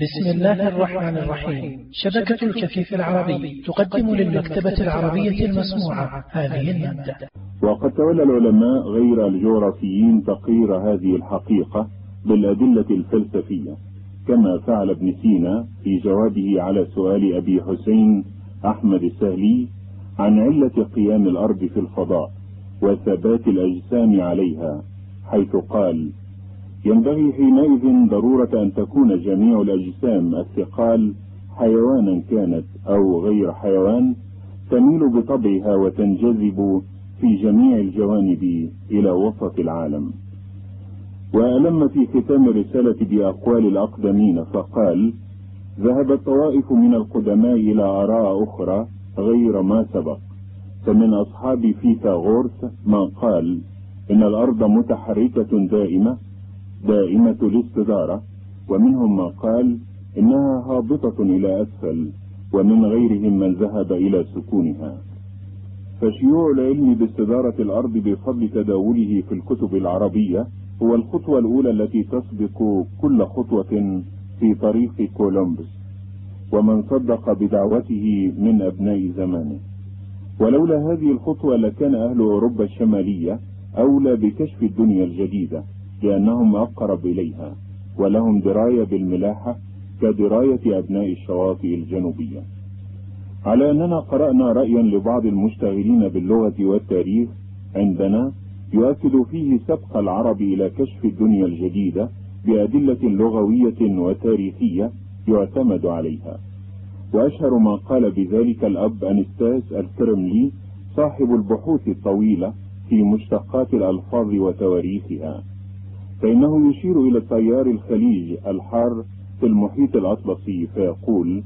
بسم الله الرحمن الرحيم. شبكة الكفيف العربي تقدم للمكتبة العربية المسموعة. هذه المادة. وقد تولى العلماء غير الجغرافيين تقرير هذه الحقيقة بالأدلة الفلسفية كما فعل ابن سينا في جوابه على سؤال أبي حسين أحمد السهلي عن علة قيام الأرض في الفضاء وثبات الأجسام عليها حيث قال ينبغي حينئذ ضرورة أن تكون جميع الأجسام الثقال حيوانا كانت أو غير حيوان تميل بطبعها وتنجذب في جميع الجوانب إلى وسط العالم. وألم في ختام الرسالة بأقوال الأقدمين فقال ذهب الطوائف من القدماء إلى آراء أخرى غير ما سبق. فمن أصحاب فيثاغورس ما قال إن الأرض متحركة دائمة دائمة الاستدارة ومنهم ما قال إنها هابطة إلى أسفل ومن غيرهم من ذهب إلى سكونها. فشيوع العلم باستدارة الأرض بفضل تداوله في الكتب العربية هو الخطوة الأولى التي تسبق كل خطوة في طريق كولومبس ومن صدق بدعوته من أبناء زمانه. ولولا هذه الخطوة لكان أهل أوروبا الشمالية أولى بكشف الدنيا الجديدة. لأنهم أقرب إليها ولهم دراية بالملاحة كدراية أبناء الشواطئ الجنوبية. على أننا قرأنا رأيا لبعض المشتغلين باللغة والتاريخ عندنا يؤكد فيه سبق العرب إلى كشف الدنيا الجديدة بأدلة لغوية وتاريخية يعتمد عليها. وأشهر ما قال بذلك الأب أنستاس الكرملي صاحب البحوث الطويلة في مشتقات الألفاظ وتواريخها. فإنه يشير إلى تيار الخليج الحار في المحيط الأطلسي فيقول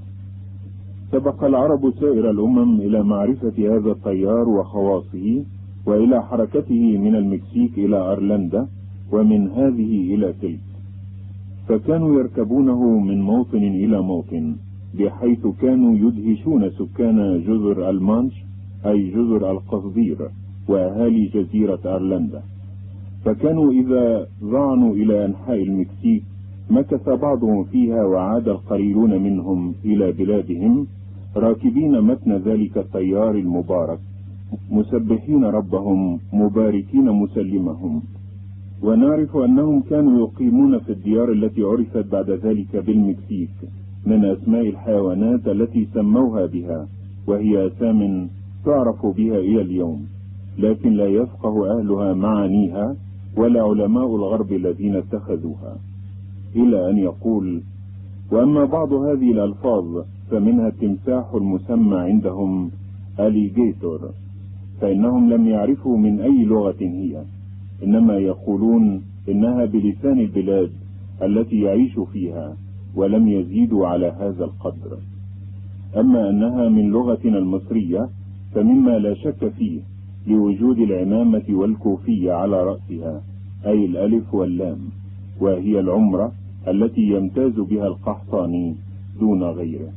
سبق العرب سائر الأمم إلى معرفة هذا التيار وخواصه وإلى حركته من المكسيك إلى أرلندا ومن هذه إلى تلك فكانوا يركبونه من موطن إلى موطن بحيث كانوا يدهشون سكان جزر المانش أي جزر القصدير وأهالي جزيرة أرلندا فكانوا إذا ظعنوا إلى أنحاء المكسيك مكث بعضهم فيها وعاد القليلون منهم إلى بلادهم راكبين متن ذلك التيار المبارك مسبحين ربهم مباركين مسلمهم. ونعرف أنهم كانوا يقيمون في الديار التي عرفت بعد ذلك بالمكسيك من أسماء الحيوانات التي سموها بها وهي أسام تعرف بها إلى اليوم لكن لا يفقه أهلها معانيها ولا علماء الغرب الذين اتخذوها إلى أن يقول وأما بعض هذه الألفاظ فمنها التمساح المسمى عندهم أليجيتور فإنهم لم يعرفوا من أي لغة هي إنما يقولون إنها بلسان البلاد التي يعيش فيها ولم يزيدوا على هذا القدر. أما أنها من لغتنا المصرية فمما لا شك فيه لوجود العمامة والكوفية على رأسها أي الألف واللام وهي العمرة التي يمتاز بها القحطاني دون غيره.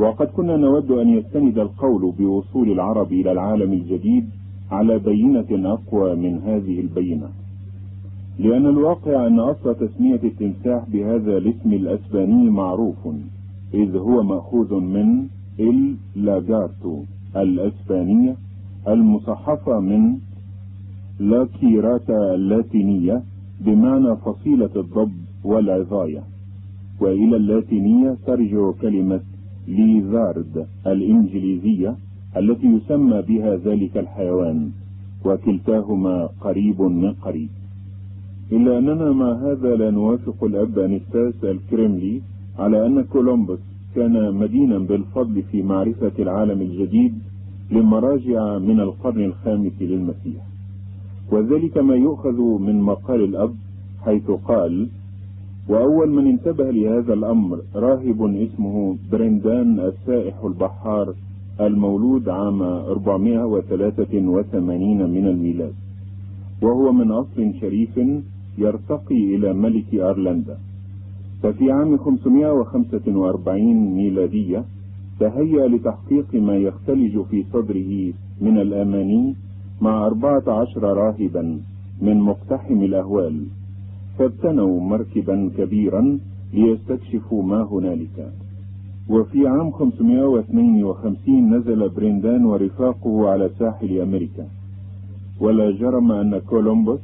وقد كنا نود أن يستند القول بوصول العرب إلى العالم الجديد على بينة أقوى من هذه البينة. لأن الواقع أن أصل تسمية التمساح بهذا الاسم الأسباني معروف إذ هو مأخوذ من إل لاجارتو الأسبانية المصحفة من لا كيراتا اللاتينية بمعنى فصيلة الضب والعظاية. وإلى اللاتينية ترجع كلمة ليزارد الإنجليزية التي يسمى بها ذلك الحيوان وكلتاهما قريب من قريب. إلا أننا مع هذا لا نوافق الأب أنستاس الكريملي على أن كولومبوس كان مدينا بالفضل في معرفة العالم الجديد لمراجع من القرن الخامس للمسيح. وذلك ما يؤخذ من مقال الأب حيث قال وأول من انتبه لهذا الأمر راهب اسمه برندان السائح البحار المولود عام 483 من الميلاد وهو من أصل شريف يرتقي إلى ملك أرلندا ففي عام 545 ميلادية تهيأ لتحقيق ما يختلج في صدره من الأماني مع أربعة عشر راهبا من مقتحم الأهوال فابتنوا مركبا كبيرا ليستكشفوا ما هنالك. وفي عام 552 نزل بريندان ورفاقه على ساحل أمريكا. ولا جرم أن كولومبوس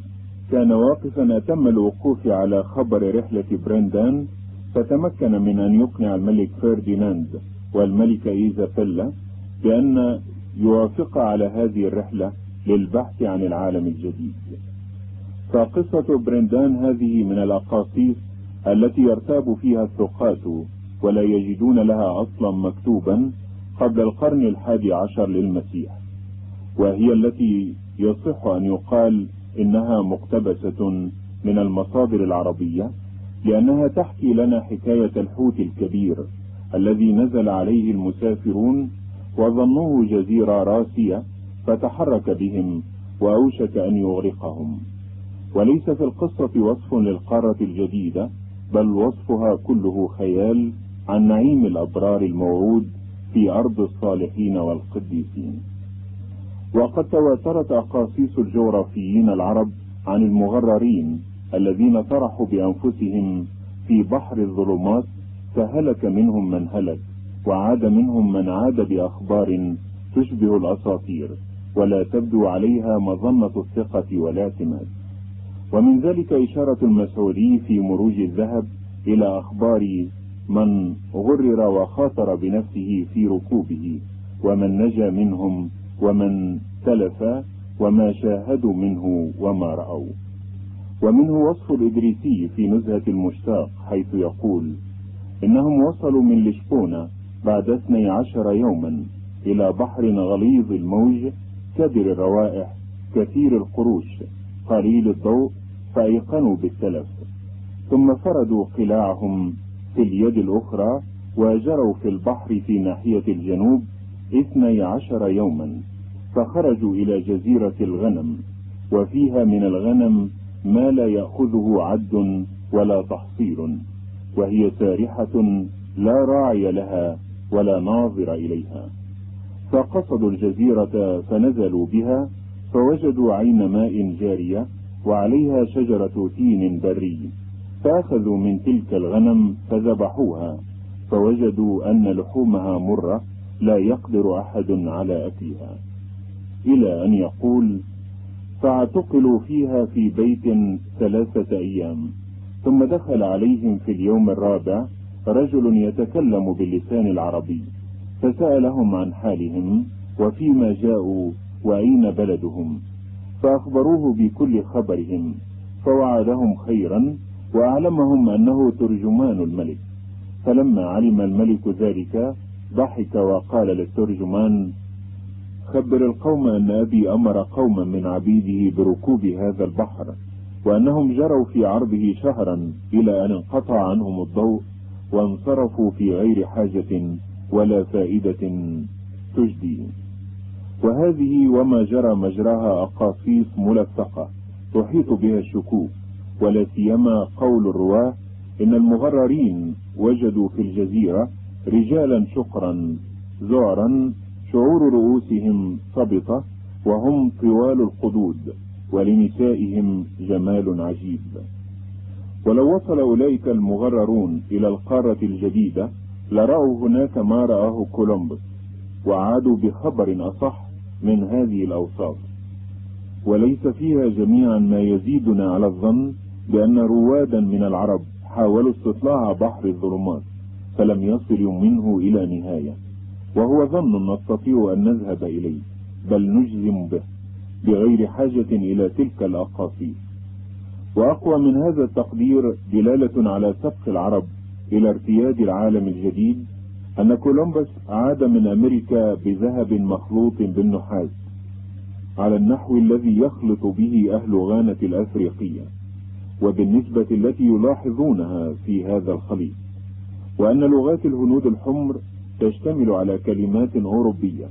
كان واقفا أتم الوقوف على خبر رحلة بريندان فتمكن من أن يقنع الملك فرديناند والملكة إيزابيلا بأن يوافق على هذه الرحلة للبحث عن العالم الجديد. فقصة برندان هذه من الأقاصيص التي يرتاب فيها الثقات ولا يجدون لها أصلا مكتوبا قبل القرن الحادي عشر للمسيح وهي التي يصح أن يقال إنها مقتبسة من المصادر العربية لأنها تحكي لنا حكاية الحوت الكبير. الذي نزل عليه المسافرون وظنوه جزيرة راسية فتحرك بهم وأوشك أن يغرقهم. وليس في القصة وصف للقارة الجديدة بل وصفها كله خيال عن نعيم الأبرار الموعود في أرض الصالحين والقديسين. وقد تواترت أقاصيص الجغرافيين العرب عن المغررين الذين طرحوا بأنفسهم في بحر الظلمات فهلك منهم من هلك وعاد منهم من عاد بأخبار تشبه الأساطير ولا تبدو عليها مظنة الثقة والاعتماد ومن ذلك إشارة المسعودي في مروج الذهب إلى أخبار من غرر وخاطر بنفسه في ركوبه ومن نجا منهم ومن تلف وما شاهدوا منه وما رأوا. ومنه وصف الإدريسي في نزهة المشتاق حيث يقول إنهم وصلوا من لشبونة بعد اثني عشر يوما إلى بحر غليظ الموج كدر الروائح كثير القروش قليل الضوء فأيقنوا بالتلف. ثم فردوا قلاعهم في اليد الأخرى وجروا في البحر في ناحية الجنوب اثني عشر يوما فخرجوا إلى جزيرة الغنم وفيها من الغنم ما لا يأخذه عد ولا تحصيل. وهي سارحة لا راعي لها ولا ناظر إليها. فقصدوا الجزيرة فنزلوا بها فوجدوا عين ماء جارية وعليها شجرة تين بري. فأخذوا من تلك الغنم فذبحوها فوجدوا أن لحومها مرة لا يقدر أحد على أكلها. إلى أن يقول فاعتقلوا فيها في بيت ثلاثة أيام. ثم دخل عليهم في اليوم الرابع رجل يتكلم باللسان العربي فسألهم عن حالهم وفيما جاءوا وأين بلدهم فأخبروه بكل خبرهم فوعدهم خيرا وأعلمهم أنه ترجمان الملك فلما علم الملك ذلك ضحك وقال للترجمان خبر القوم أن أبي أمر قوما من عبيده بركوب هذا البحر وأنهم جروا في عرضه شهرا إلى أن انقطع عنهم الضوء وانصرفوا في غير حاجة ولا فائدة تجدي. وهذه وما جرى مجراها أقاصيص ملفقة تحيط بها الشكوك ولا سيما قول الرواه إن المغررين وجدوا في الجزيرة رجالا شقرا زعرا شعور رؤوسهم صبطة وهم طوال القدود. ولنسائهم جمال عجيب. ولو وصل أولئك المغررون إلى القارة الجديدة لرأوا هناك ما رآه كولومبوس وعادوا بخبر أصح من هذه الأوصاف. وليس فيها جميعا ما يزيدنا على الظن بأن روادا من العرب حاولوا استطلاع بحر الظلمات فلم يصلوا منه إلى نهاية. وهو ظن نستطيع أن نذهب إليه بل نجزم به. بغير حاجة إلى تلك الأقاصيص وأقوى من هذا التقدير دلالة على سبق العرب إلى ارتياد العالم الجديد أن كولومبوس عاد من أمريكا بذهب مخلوط بالنحاس على النحو الذي يخلط به أهل غانة الأفريقية وبالنسبة التي يلاحظونها في هذا الخليط وأن لغات الهنود الحمر تشتمل على كلمات أوروبية.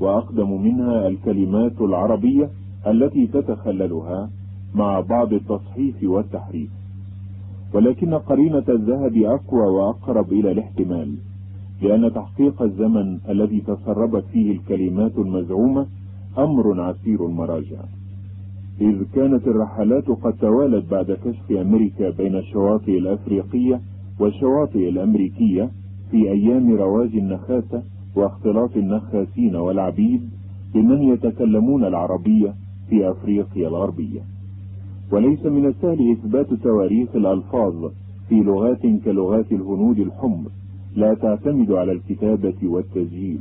وأقدم منها الكلمات العربية التي تتخللها مع بعض التصحيف والتحريف. ولكن قرينة الذهب أقوى وأقرب إلى الاحتمال لأن تحقيق الزمن الذي تسربت فيه الكلمات المزعومة أمر عسير المراجع إذ كانت الرحلات قد توالت بعد كشف أمريكا بين الشواطئ الأفريقية والشواطئ الأمريكية في أيام رواج النخاسة واختلاط النخاسين والعبيد بمن يتكلمون العربية في أفريقيا الغربية. وليس من السهل إثبات تواريخ الألفاظ في لغات كلغات الهنود الحمر لا تعتمد على الكتابة والتسجيل.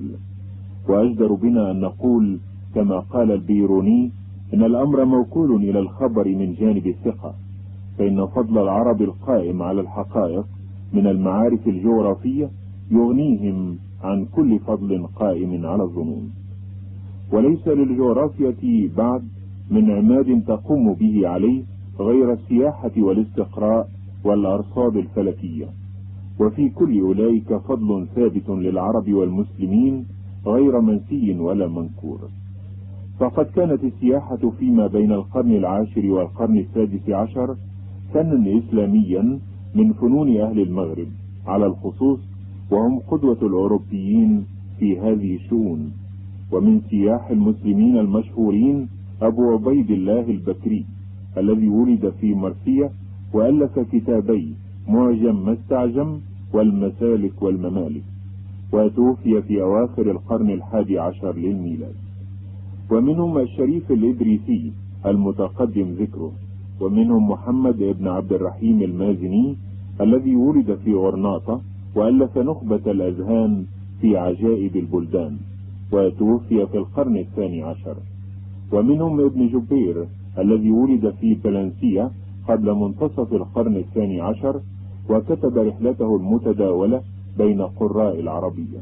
وأجدر بنا أن نقول كما قال البيروني إن الأمر موكول إلى الخبر من جانب الثقة فإن فضل العرب القائم على الحقائق من المعارف الجغرافية يغنيهم عن كل فضل قائم على الظنون وليس للجغرافية بعد من عماد تقوم به عليه غير السياحة والاستقراء والأرصاد الفلكية. وفي كل أولئك فضل ثابت للعرب والمسلمين غير منسي ولا منكور. فقد كانت السياحة فيما بين القرن العاشر والقرن السادس عشر فنا إسلاميا من فنون أهل المغرب على الخصوص وهم قدوة الأوروبيين في هذه الشؤون ومن سياح المسلمين المشهورين أبو عبيد الله البكري الذي ولد في مرسية وألف كتابي معجم ما استعجم والمسالك والممالك وتوفي في أواخر القرن الحادي عشر للميلاد. ومنهم الشريف الإدريسي المتقدم ذكره ومنهم محمد بن عبد الرحيم المازني الذي ولد في غرناطة وألف نخبة الأذهان في عجائب البلدان وتوفي في القرن الثاني عشر. ومنهم ابن جبير الذي ولد في فلنسية قبل منتصف القرن الثاني عشر وكتب رحلته المتداولة بين قراء العربية.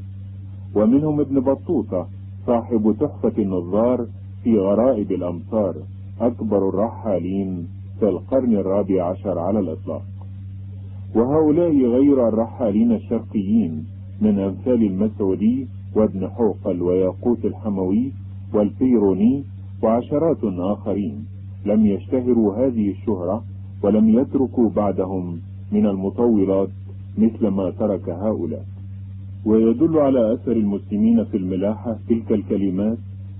ومنهم ابن بطوطة صاحب تحفة النظار في غرائب الأمصار أكبر الرحالين في القرن الرابع عشر على الإطلاق. وهؤلاء غير الرحالين الشرقيين من أمثال المسعودي وابن حوقل وياقوت الحموي والبيروني وعشرات آخرين. لم يشتهروا هذه الشهرة ولم يتركوا بعدهم من المطولات مثل ما ترك هؤلاء. ويدل على أثر المسلمين في الملاحة تلك الكلمات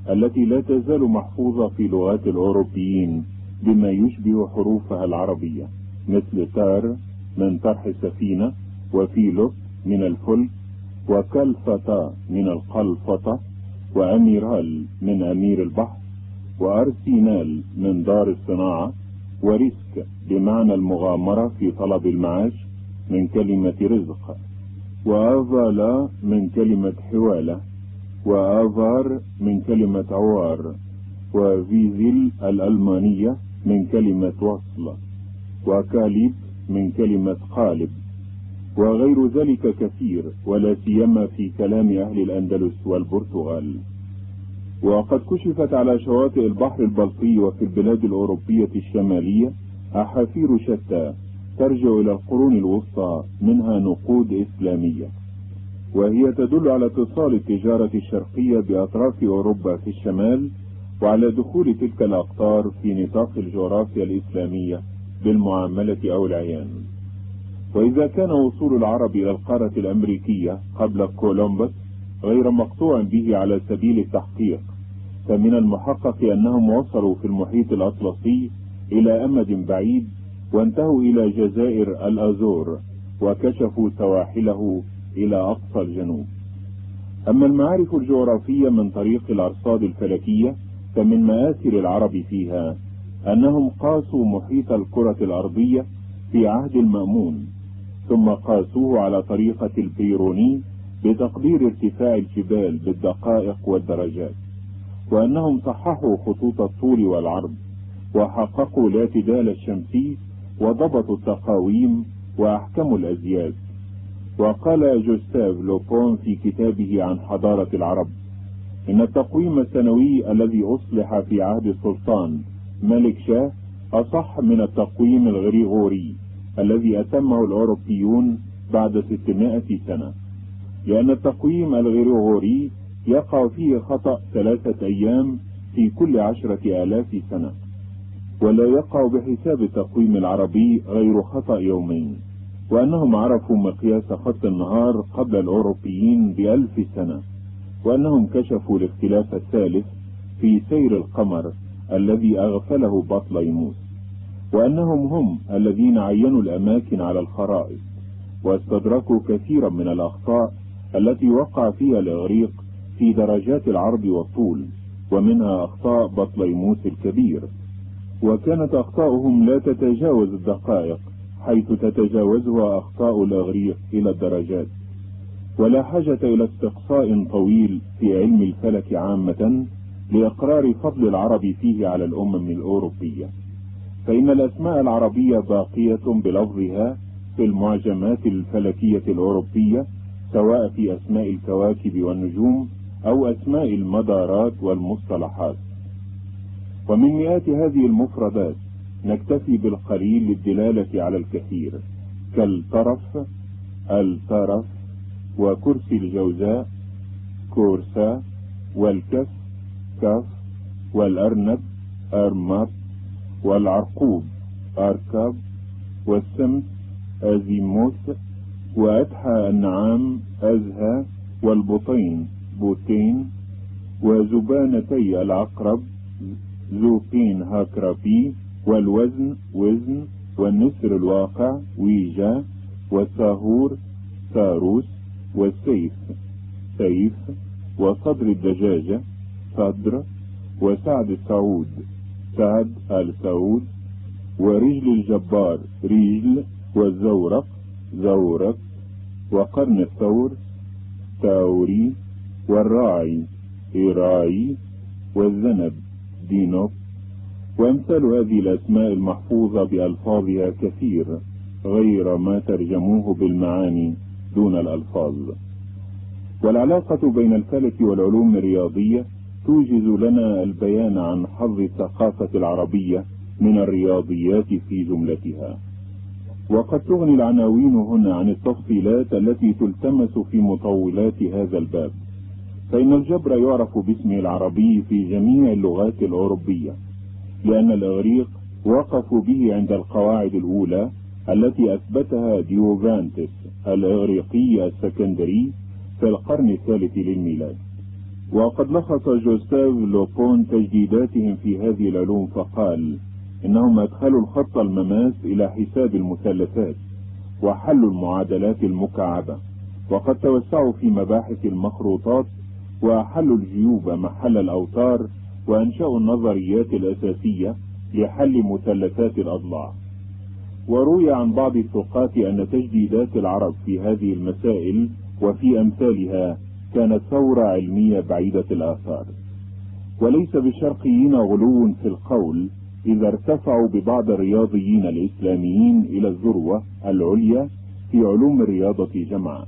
التي لا تزال محفوظة في لغات الأوروبيين بما يشبه حروفها العربية مثل تار من طرح السفينة وفيلوس من الفلك وكلفة من القلفطة وأميرال من أمير البحر وأرسينال من دار الصناعة وريسك بمعنى المغامرة في طلب المعاش من كلمة رزق وآفالا من كلمة حوالة وآفار من كلمة عوار وفيزيل الألمانية من كلمة وصل وكاليب من كلمة قالب وغير ذلك كثير ولا سيما في كلام أهل الأندلس والبرتغال. وقد كشفت على شواطئ البحر البلطي وفي البلاد الأوروبية الشمالية أحافير شتى ترجع إلى القرون الوسطى منها نقود إسلامية. وهي تدل على اتصال التجارة الشرقية بأطراف أوروبا في الشمال وعلى دخول تلك الأقطار في نطاق الجغرافيا الإسلامية. بالمعاملة أو العيان. وإذا كان وصول العرب إلى القارة الأمريكية قبل كولومبوس غير مقطوع به على سبيل التحقيق فمن المحقق أنهم وصلوا في المحيط الأطلسي إلى أمد بعيد وانتهوا إلى جزائر الأزور وكشفوا سواحله إلى أقصى الجنوب. أما المعارف الجغرافية من طريق الأرصاد الفلكية فمن مآثر العرب فيها أنهم قاسوا محيط الكرة الأرضية في عهد المأمون ثم قاسوه على طريقة البيروني بتقدير ارتفاع الجبال بالدقائق والدرجات وأنهم صححوا خطوط الطول والعرض وحققوا الاعتدال الشمسي وضبطوا التقاويم وأحكموا الأزياز. وقال جوستاف لوبون في كتابه عن حضارة العرب إن التقويم السنوي الذي أصلح في عهد السلطان ملك شاه أصح من التقويم الغريغوري الذي أتمه الأوروبيون بعد 600 سنة. لأن التقويم الغريغوري يقع فيه خطأ ثلاثة أيام في كل عشرة آلاف سنة ولا يقع بحساب التقويم العربي غير خطأ يومين وأنهم عرفوا مقياس خط النهار قبل الأوروبيين بألف سنة وأنهم كشفوا الاختلاف الثالث في سير القمر الذي أغفله بطليموس وأنهم هم الذين عينوا الأماكن على الخرائط واستدركوا كثيرا من الأخطاء التي وقع فيها الإغريق في درجات العرض والطول ومنها أخطاء بطليموس الكبير. وكانت أخطاؤهم لا تتجاوز الدقائق حيث تتجاوزها أخطاء الأغريق إلى الدرجات. ولا حاجة إلى استقصاء طويل في علم الفلك عامة لإقرار فضل العرب فيه على الأمم الأوروبية. فإن الأسماء العربية باقية بلفظها في المعجمات الفلكية الأوروبية سواء في أسماء الكواكب والنجوم أو أسماء المدارات والمصطلحات. ومن مئات هذه المفردات نكتفي بالقليل للدلالة على الكثير كالطرف الطرف وكرسي الجوزاء كورسا والكف كف والأرنب أرمب والعرقوب أركب والسمس أزيموت وأدحى النعام أزهى والبطين بوتين وزبانتي العقرب زوقين هاكرابي والوزن وزن والنسر الواقع ويجا والساهور ساروس والسيف سيف وصدر الدجاجة صدر وسعد السعود سعد آل سعود ورجل الجبار رجل والزورق زورق وقرن الثور تاوري والراعي إيراي والذنب دينوب وامثال هذه الأسماء المحفوظة بألفاظها كثير غير ما ترجموه بالمعاني دون الألفاظ. والعلاقة بين الفلك والعلوم الرياضية توجز لنا البيان عن حظ الثقافة العربية من الرياضيات في جملتها. وقد تغني العناوين هنا عن التفصيلات التي تلتمس في مطولات هذا الباب. فإن الجبر يعرف باسمه العربي في جميع اللغات الأوروبية لأن الإغريق وقفوا به عند القواعد الأولى التي أثبتها ديوفانتس الإغريقي السكندري في القرن الثالث للميلاد. وقد لخص جوستاف لوبون تجديداتهم في هذه العلوم فقال إنهم أدخلوا الخط المماس إلى حساب المثلثات وحلوا المعادلات المكعبة وقد توسعوا في مباحث المخروطات وحلوا الجيوب محل الأوتار وأنشأوا النظريات الأساسية لحل مثلثات الأضلاع. وروي عن بعض الثقات أن تجديدات العرب في هذه المسائل وفي أمثالها كانت ثورة علمية بعيدة الآثار. وليس بالشرقيين غلو في القول إذا ارتفعوا ببعض الرياضيين الإسلاميين إلى الذروة العليا في علوم الرياضة جمعا.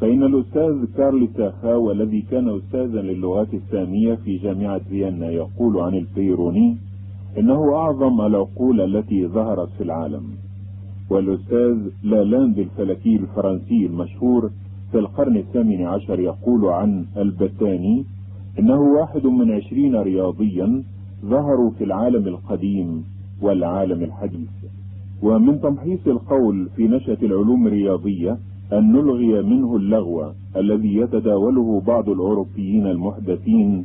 فإن الأستاذ كارل ساخاو الذي كان أستاذا للغات السامية في جامعة فيينا يقول عن البيروني إنه أعظم العقول التي ظهرت في العالم. والأستاذ لالاند الفلكي الفرنسي المشهور في القرن الثامن عشر يقول عن البتاني إنه واحد من عشرين رياضيا ظهروا في العالم القديم والعالم الحديث. ومن تمحيص القول في نشأة العلوم الرياضية أن نلغي منه اللغو الذي يتداوله بعض الأوروبيين المحدثين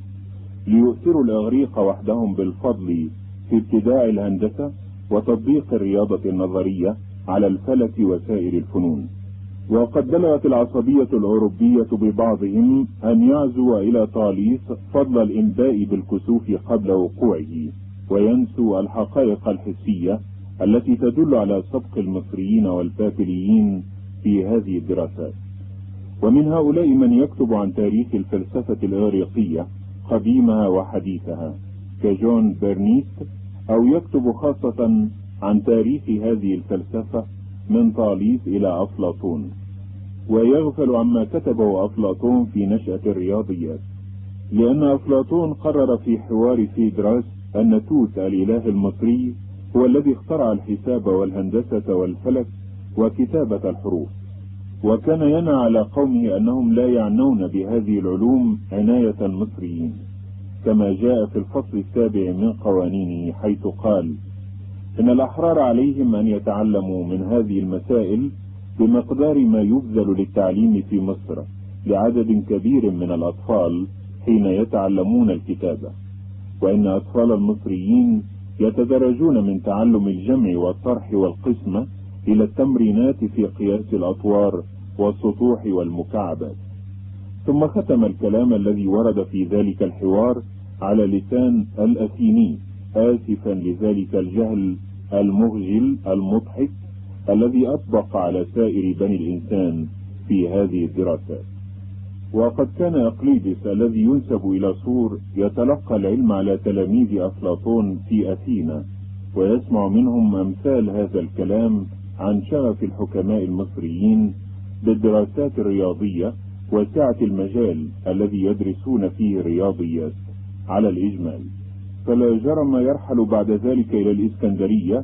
ليؤثروا الإغريق وحدهم بالفضل في ابتداع الهندسة وتطبيق الرياضة النظرية على الفلك وسائر الفنون. وقد بلغت العصبية الأوروبية ببعضهم أن يعزو إلى طاليس فضل الإنباء بالكسوف قبل وقوعه وينسوا الحقائق الحسية التي تدل على سبق المصريين والبابليين في هذه الدراسات. ومن هؤلاء من يكتب عن تاريخ الفلسفة الإغريقية قديمها وحديثها كجون بيرنيست أو يكتب خاصة عن تاريخ هذه الفلسفة من طاليس إلى أفلاطون ويغفل عما كتبه أفلاطون في نشأة الرياضيات لأن أفلاطون قرر في حوار فيدراس أن توت الإله المصري هو الذي اخترع الحساب والهندسة والفلك وكتابة الحروف وكان ينى على قومه أنهم لا يعنون بهذه العلوم عناية المصريين كما جاء في الفصل السابع من قوانينه حيث قال إن الأحرار عليهم أن يتعلموا من هذه المسائل بمقدار ما يبذل للتعليم في مصر لعدد كبير من الأطفال حين يتعلمون الكتابة. وإن أطفال المصريين يتدرجون من تعلم الجمع والطرح والقسمة إلى التمرينات في قياس الأطوار والسطوح والمكعبات. ثم ختم الكلام الذي ورد في ذلك الحوار على لسان الأثيني آسفا لذلك الجهل المغجل المضحك الذي أطبق على سائر بني الإنسان في هذه الدراسات. وقد كان أقليدس الذي ينسب إلى صور يتلقى العلم على تلاميذ أفلاطون في أثينا ويسمع منهم أمثال هذا الكلام عن شغف الحكماء المصريين بالدراسات الرياضية وسعة المجال الذي يدرسون فيه الرياضيات على الإجمال. فلا جرم يرحل بعد ذلك إلى الإسكندرية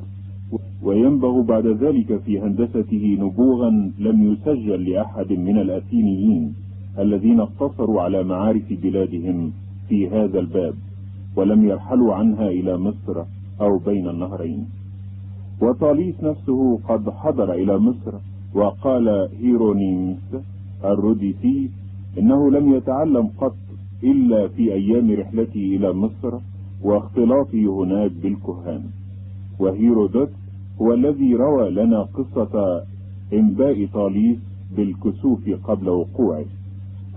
وينبغ بعد ذلك في هندسته نبوغا لم يسجل لأحد من الأثينيين الذين اقتصروا على معارف بلادهم في هذا الباب ولم يرحلوا عنها إلى مصر أو بين النهرين. وطاليس نفسه قد حضر إلى مصر وقال هيرونيمس الروديسي إنه لم يتعلم قط إلا في أيام رحلته إلى مصر واختلاطه هناك بالكهان وهيرودوت هو الذي روى لنا قصة إنباء طاليس بالكسوف قبل وقوعه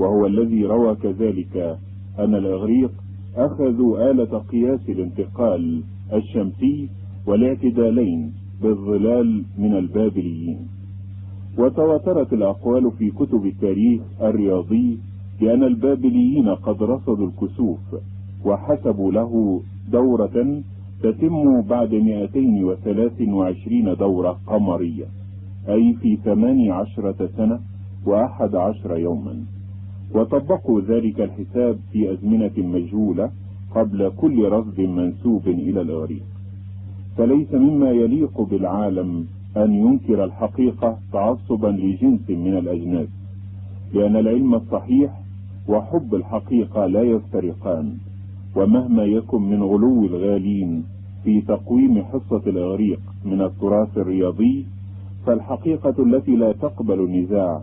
وهو الذي روى كذلك أن الإغريق أخذوا آلة قياس الانتقال الشمسي والاعتدالين بالظلال من البابليين. وتواترت الأقوال في كتب التاريخ الرياضي بأن البابليين قد رصدوا الكسوف وحسبوا له دورة تتم بعد 223 دورة قمرية أي في 18 سنة وأحد عشر يوما. وطبقوا ذلك الحساب في أزمنة مجهولة قبل كل رصد منسوب إلى الإغريق فليس مما يليق بالعالم أن ينكر الحقيقة تعصبا لجنس من الأجناس لأن العلم الصحيح وحب الحقيقة لا يفترقان. ومهما يكن من غلو الغالين في تقويم حصة الإغريق من التراث الرياضي فالحقيقة التي لا تقبل النزاع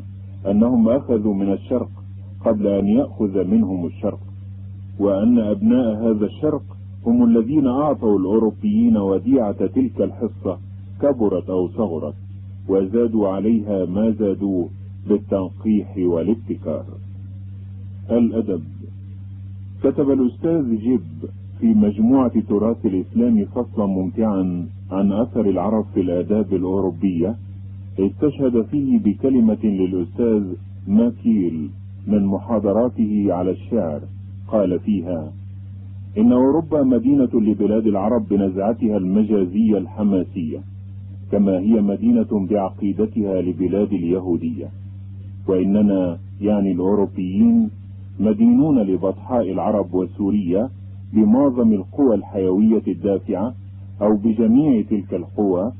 أنهم أخذوا من الشرق قبل أن يأخذ منهم الشرق وأن أبناء هذا الشرق هم الذين أعطوا الأوروبيين وديعة تلك الحصة كبرت أو صغرت وزادوا عليها ما زادوه بالتنقيح والابتكار. الأدب كتب الأستاذ جيب في مجموعة تراث الإسلام فصلا ممتعا عن أثر العرب في الآداب الأوروبية استشهد فيه بكلمة للأستاذ ماكيل من محاضراته على الشعر. قال فيها إن أوروبا مدينة لبلاد العرب بنزعتها المجازية الحماسية كما هي مدينة بعقيدتها لبلاد اليهودية وإننا يعني الأوروبيين مدينون لبطحاء العرب وسوريا بمعظم القوى الحيوية الدافعة أو بجميع تلك القوى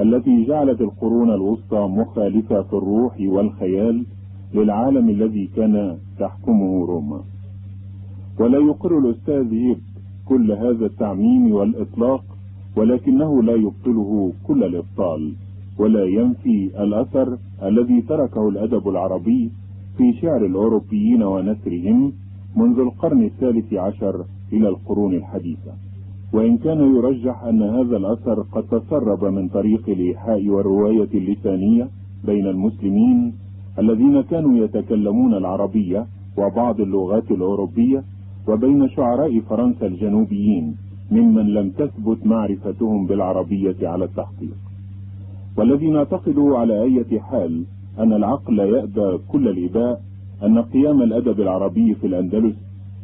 التي جعلت القرون الوسطى مخالفة في الروح والخيال للعالم الذي كان تحكمه روما. ولا يقر الأستاذ هيب كل هذا التعميم والإطلاق ولكنه لا يبطله كل الإبطال ولا ينفي الأثر الذي تركه الأدب العربي في شعر الأوروبيين ونثرهم منذ القرن الثالث عشر إلى القرون الحديثة. وإن كان يرجح أن هذا الأثر قد تسرب من طريق الإيحاء والرواية اللسانية بين المسلمين الذين كانوا يتكلمون العربية وبعض اللغات الأوروبية وبين شعراء فرنسا الجنوبيين ممن لم تثبت معرفتهم بالعربية على التحقيق. والذي نعتقده على أي حال أن العقل يأبى كل الإباء أن قيام الأدب العربي في الأندلس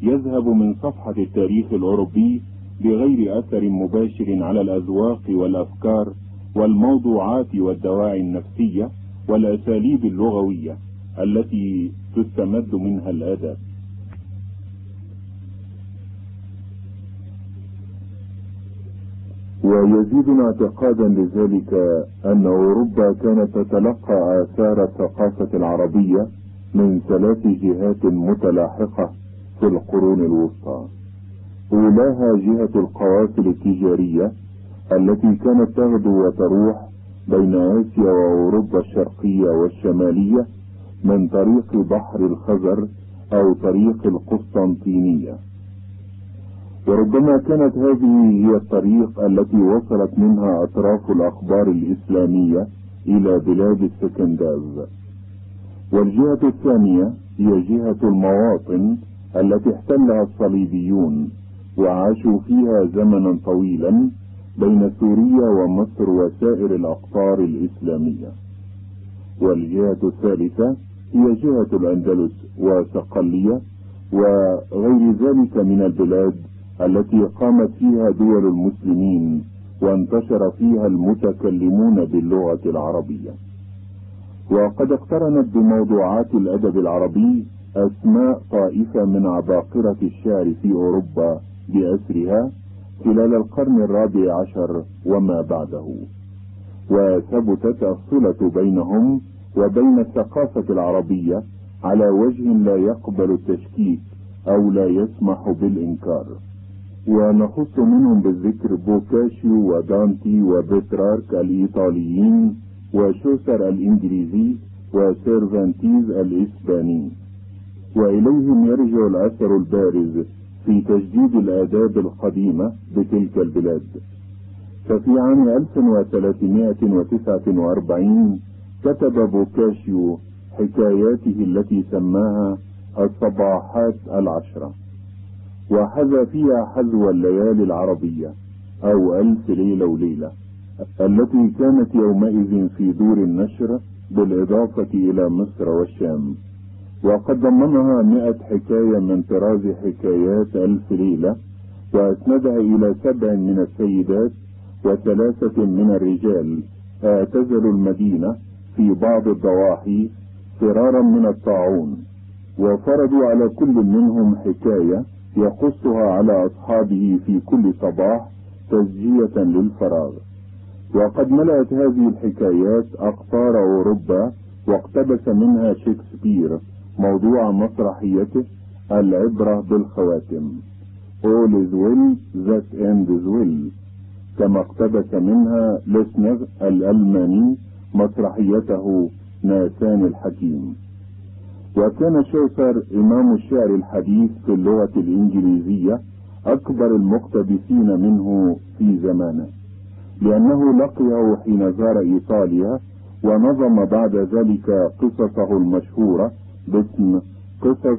يذهب من صفحة التاريخ الأوروبي بغير أثر مباشر على الأذواق والأفكار والموضوعات والدواعي النفسية والأساليب اللغوية التي تستمد منها الآداب. ويزيدنا اعتقادا لذلك أن أوروبا كانت تتلقى آثار الثقافة العربية من ثلاث جهات متلاحقة في القرون الوسطى. أولاها جهة القوافل التجارية التي كانت تغدو وتروح بين آسيا وأوروبا الشرقية والشمالية من طريق بحر الخزر أو طريق القسطنطينية. وربما كانت هذه هي الطريق التي وصلت منها أطراف الأخبار الإسلامية إلى بلاد السكنداف والجهة الثانية هي جهة المواطن التي احتلها الصليبيون وعاشوا فيها زمنا طويلا بين سوريا ومصر وسائر الأقطار الإسلامية. والجهة الثالثة هي جهة الأندلس وصقلية وغير ذلك من البلاد التي قامت فيها دول المسلمين وانتشر فيها المتكلمون باللغة العربية. وقد اقترنت بموضوعات الأدب العربي أسماء طائفة من عباقرة الشعر في أوروبا بأسرها خلال القرن الرابع عشر وما بعده. وثبتت الصلة بينهم وبين الثقافة العربية على وجه لا يقبل التشكيك أو لا يسمح بالإنكار. ونخص منهم بالذكر بوكاشيو ودانتي وبترارك الإيطاليين وشوسر الإنجليزي وسيرفانتيز الإسباني. وإليهم يرجع الأثر البارز في تجديد الآداب القديمة بتلك البلاد. ففي عام 1349 كتب بوكاشيو حكاياته التي سماها الصباحات العشرة. وحذا فيها حذو الليالي العربية أو ألف ليلة وليلة التي كانت يومئذ في دور النشر بالإضافة إلى مصر والشام. وقد ضمنها مئة حكاية من طراز حكايات ألف ليلة وأسندها إلى سبع من السيدات وثلاثة من الرجال. اعتزلوا المدينة في بعض الضواحي فرارا من الطاعون وفرضوا على كل منهم حكاية يقصها على أصحابه في كل صباح تسجية للفراغ. وقد ملأت هذه الحكايات أقطار أوروبا واقتبس منها شكسبير موضوع مسرحيته العبرة بالخواتم. All is well that ends well. كما اقتبس منها لسنر الألماني مسرحيته ناسان الحكيم. وكان شوسر إمام الشعر الحديث في اللغة الإنجليزية أكبر المقتبسين منه في زمانه لأنه لقيه حين زار إيطاليا ونظم بعد ذلك قصصه المشهورة باسم قصص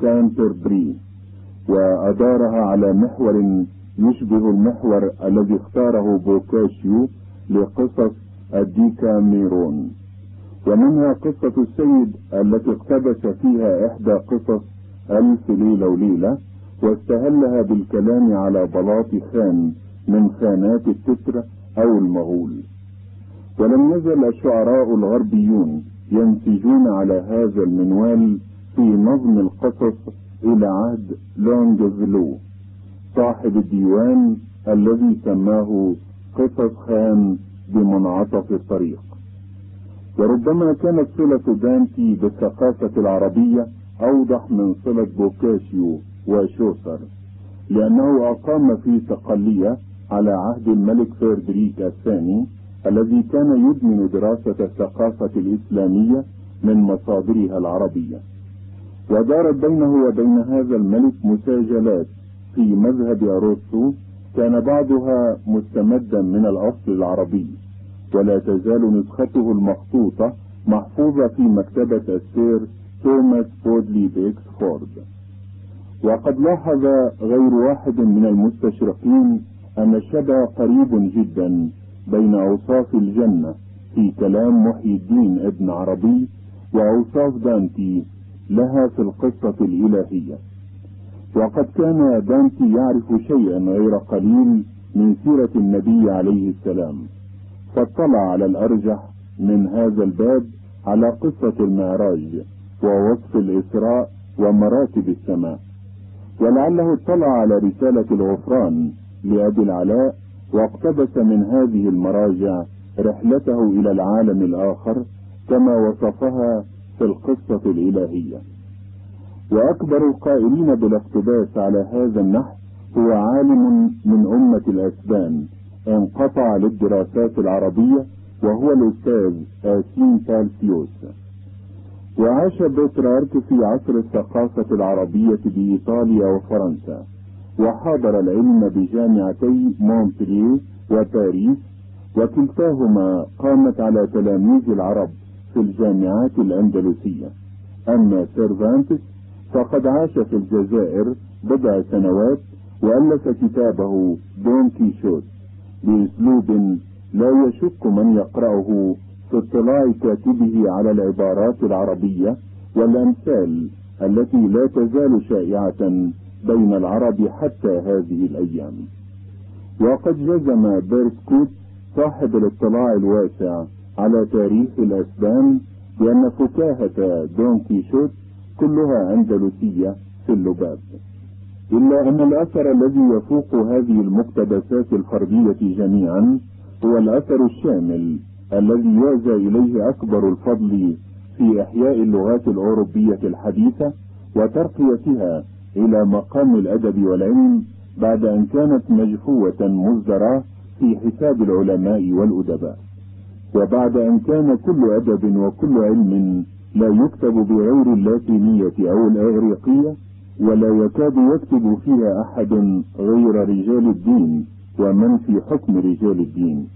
كانتربري وأدارها على محور يشبه المحور الذي اختاره بوكاشيو لقصص الديكاميرون. ومنها قصة السيد التي اقتبس فيها إحدى قصص ألف ليلة وليلة واستهلها بالكلام على بلاط خان من خانات التتر أو المغول. ولم يزل الشعراء الغربيون ينسجون على هذا المنوال في نظم القصص إلى عهد لونجفلو صاحب الديوان الذي سماه قصص خان بمنعطف الطريق. وربما كانت صلة دانتي بالثقافة العربية أوضح من صلة بوكاشيو وشوسر لأنه أقام في صقلية على عهد الملك فردريك الثاني الذي كان يدمن دراسة الثقافة الإسلامية من مصادرها العربية. ودارت بينه وبين هذا الملك مساجلات في مذهب أروسو كان بعضها مستمدا من الأصل العربي. ولا تزال نسخته المخطوطة محفوظة في مكتبة السير توماس بودلي بإكسفورد. وقد لاحظ غير واحد من المستشرقين أن الشبه قريب جدا بين أوصاف الجنة في كلام محي الدين ابن عربي وأوصاف دانتي لها في القصة الإلهية. وقد كان دانتي يعرف شيئا غير قليل من سيرة النبي عليه السلام. فاطلع على الأرجح من هذا الباب على قصة المعراج ووصف الإسراء ومراتب السماء. ولعله اطلع على رسالة الغفران لأبي العلاء واقتبس من هذه المراجع رحلته إلى العالم الآخر كما وصفها في القصة الإلهية. وأكبر القائلين بالاقتباس على هذا النحو هو عالم من أمة الأسبان انقطع للدراسات العربية وهو الأستاذ آسين بالسيوس وعاش بطرارك في عصر الثقافة العربية بإيطاليا وفرنسا وحاضر العلم بجامعتي مونترييه وباريس وكلتاهما قامت على تلاميذ العرب في الجامعات الأندلسية. أما سيرفانتس فقد عاش في الجزائر بضع سنوات وألف كتابه دون كيشوت. بأسلوب لا يشك من يقرأه في اطلاع كاتبه على العبارات العربية والأمثال التي لا تزال شائعة بين العرب حتى هذه الأيام. وقد جزم بيرسكوت صاحب الاطلاع الواسع على تاريخ الأسبان بأن فكاهة دون كيشوت كلها أندلسية في اللباب. إلا أن الأثر الذي يفوق هذه المقتبسات الفردية جميعا هو الأثر الشامل الذي يعزى إليه أكبر الفضل في إحياء اللغات الأوروبية الحديثة وترقيتها إلى مقام الأدب والعلم بعد أن كانت مجفوة مزدرة في حساب العلماء والأدباء. وبعد أن كان كل أدب وكل علم لا يكتب بغير اللاتينية أو الإغريقية ولا يكاد يكتب فيها أحد غير رجال الدين ومن في حكم رجال الدين.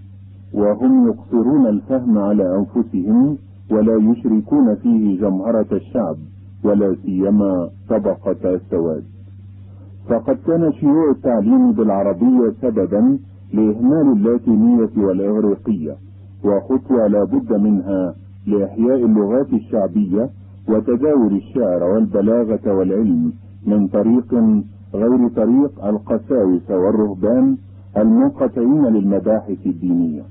وهم يقصرون الفهم على أنفسهم ولا يشركون فيه جمهرة الشعب ولا سيما طبقة السواد. فقد كان شيوع التعليم بالعربية سببا لإهمال اللاتينية والإغريقية وخطوة لا بد منها لإحياء اللغات الشعبية وتداول الشعر والبلاغة والعلم. من طريق غير طريق القساوسة والرهبان المنقطعين للمباحث الدينية.